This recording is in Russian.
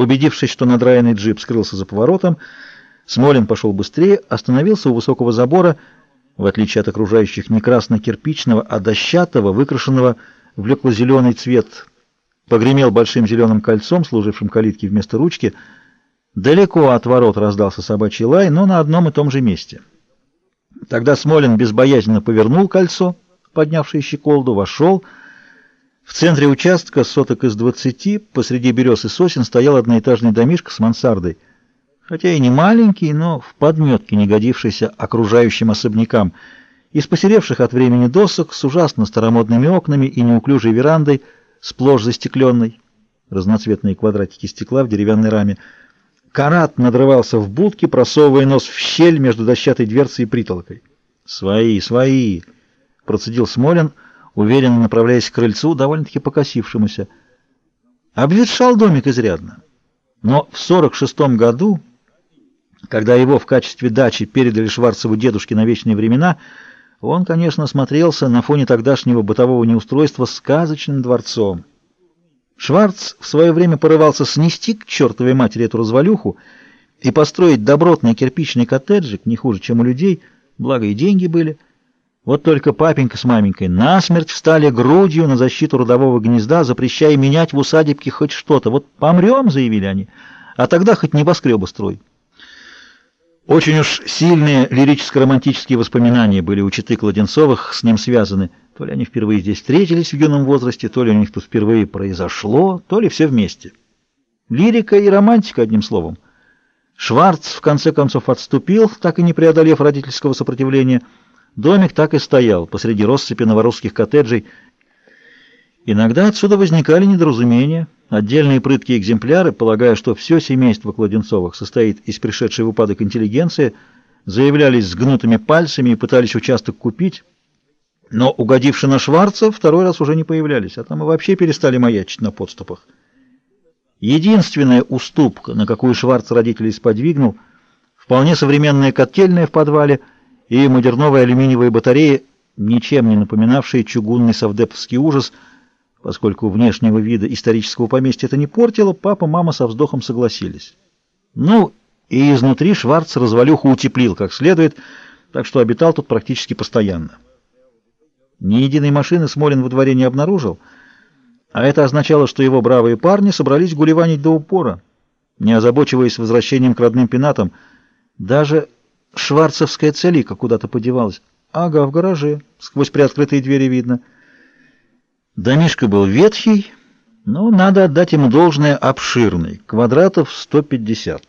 Убедившись, что надраенный джип скрылся за поворотом, Смолин пошел быстрее, остановился у высокого забора, в отличие от окружающих не красно-кирпичного, а дощатого, выкрашенного в лекло-зеленый цвет, погремел большим зеленым кольцом, служившим калитке вместо ручки. Далеко от ворот раздался собачий лай, но на одном и том же месте. Тогда Смолин безбоязненно повернул кольцо, поднявшее щеколду, вошел. В центре участка, соток из двадцати, посреди берез и сосен, стоял одноэтажный домишко с мансардой — хотя и не маленький, но в подметке не годившийся окружающим особнякам, из посеревших от времени досок, с ужасно старомодными окнами и неуклюжей верандой, сплошь застекленной, разноцветные квадратики стекла в деревянной раме. Карат надрывался в будке, просовывая нос в щель между дощатой дверцей и притолкой. «Свои, свои!» — процедил Смолин, уверенно направляясь к крыльцу, довольно-таки покосившемуся. Обветшал домик изрядно. Но в сорок шестом году когда его в качестве дачи передали Шварцеву дедушке на вечные времена, он, конечно, смотрелся на фоне тогдашнего бытового неустройства сказочным дворцом. Шварц в свое время порывался снести к чертовой матери эту развалюху и построить добротный кирпичный коттеджик, не хуже, чем у людей, благо и деньги были. Вот только папенька с маменькой насмерть встали грудью на защиту родового гнезда, запрещая менять в усадебке хоть что-то. Вот помрем, заявили они, а тогда хоть небоскребы строй. Очень уж сильные лирическо-романтические воспоминания были у читы Кладенцовых с ним связаны. То ли они впервые здесь встретились в юном возрасте, то ли у них тут впервые произошло, то ли все вместе. Лирика и романтика, одним словом. Шварц в конце концов отступил, так и не преодолев родительского сопротивления. Домик так и стоял посреди россыпи новорусских коттеджей. Иногда отсюда возникали недоразумения. Отдельные прыткие экземпляры, полагая, что все семейство Кладенцовых состоит из пришедшей в упадок интеллигенции, заявлялись с гнутыми пальцами и пытались участок купить, но, угодивши на Шварца, второй раз уже не появлялись, а там и вообще перестали маячить на подступах. Единственная уступка, на какую Шварц родителей сподвигнул, вполне современная котельная в подвале и модерновые алюминиевые батареи, ничем не напоминавшие чугунный совдеповский ужас – Поскольку внешнего вида исторического поместья это не портило, папа, мама со вздохом согласились. Ну, и изнутри Шварц развалюху утеплил как следует, так что обитал тут практически постоянно. Ни единой машины Смолин во дворе не обнаружил, а это означало, что его бравые парни собрались гулеванить до упора, не озабочиваясь возвращением к родным пенатам. Даже шварцевская целика куда-то подевалась. Ага, в гараже, сквозь приоткрытые двери видно — Домишко был ветхий, но надо отдать ему должное обширный, квадратов 150.